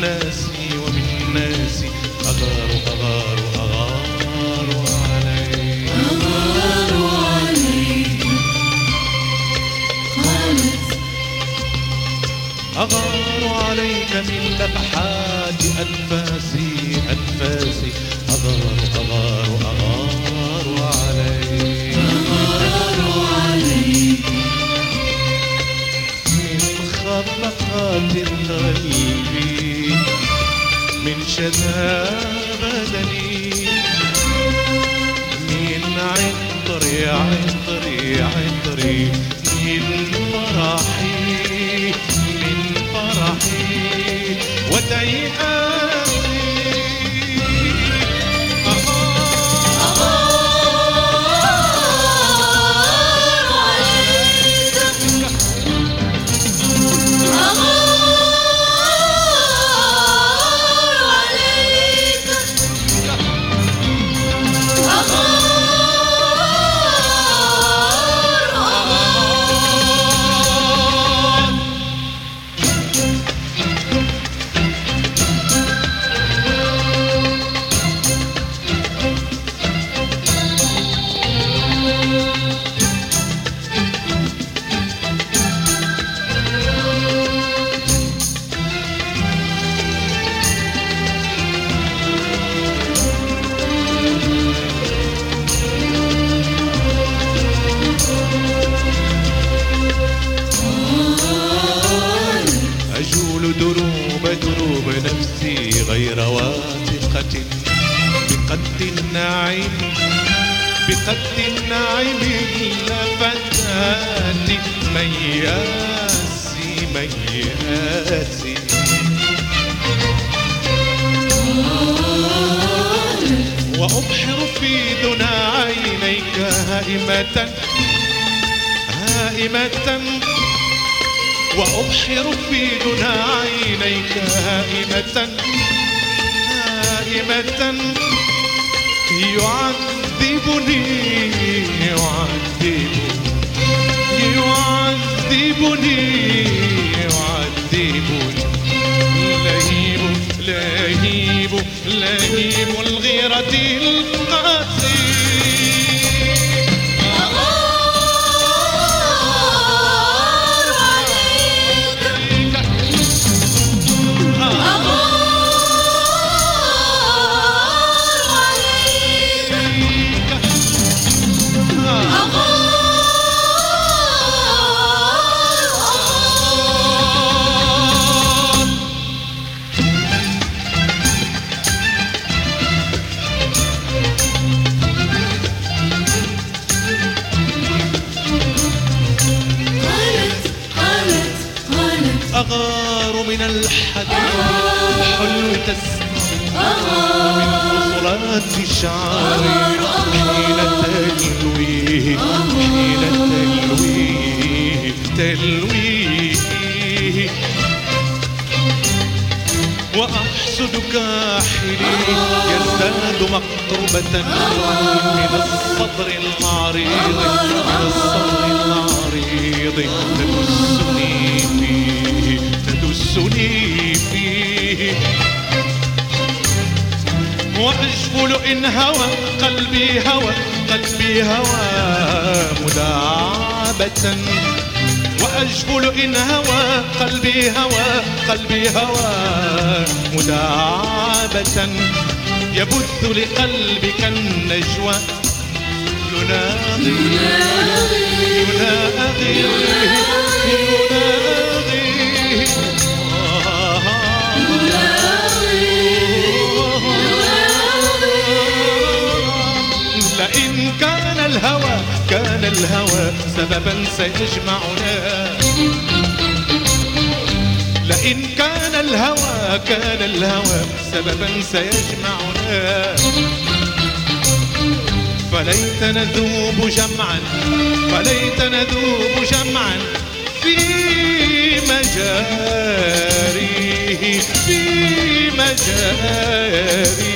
nasib شتى بدني مين عطري عطري عطري مين فرحي بقد النعيم بقد النعيم لفتاتي مياسي مياسي. وأبحر في دنا عينيك هائمة هائمة. وأبحر في دنا عينيك هائمة هائمة. يعذبني يعذبني لهيب لهيب لهيب الغيرة القاسي الحديد الحلو تسمع من بصرات شعري حين تلوي حين تلوي تلوي وأحسد كاحلي يزداد مقربة من الصدر العريض من الصدر العريض تدسني فيه تدسني فيه. وأجفل إن هوى قلبي هوى قلبي هوى مداعبة وأجفل إن هوى قلبي هوى قلبي هوى مداعبة يبث لقلبك النجوى. يناغي يناغي يناغي الهوى كان الهوى سببا سيجمعنا. لئن كان الهوى كان الهوى سببا سيجمعنا. فليت نذوب جمعا فليت نذوب جمعا في مجاريه في مجاريه.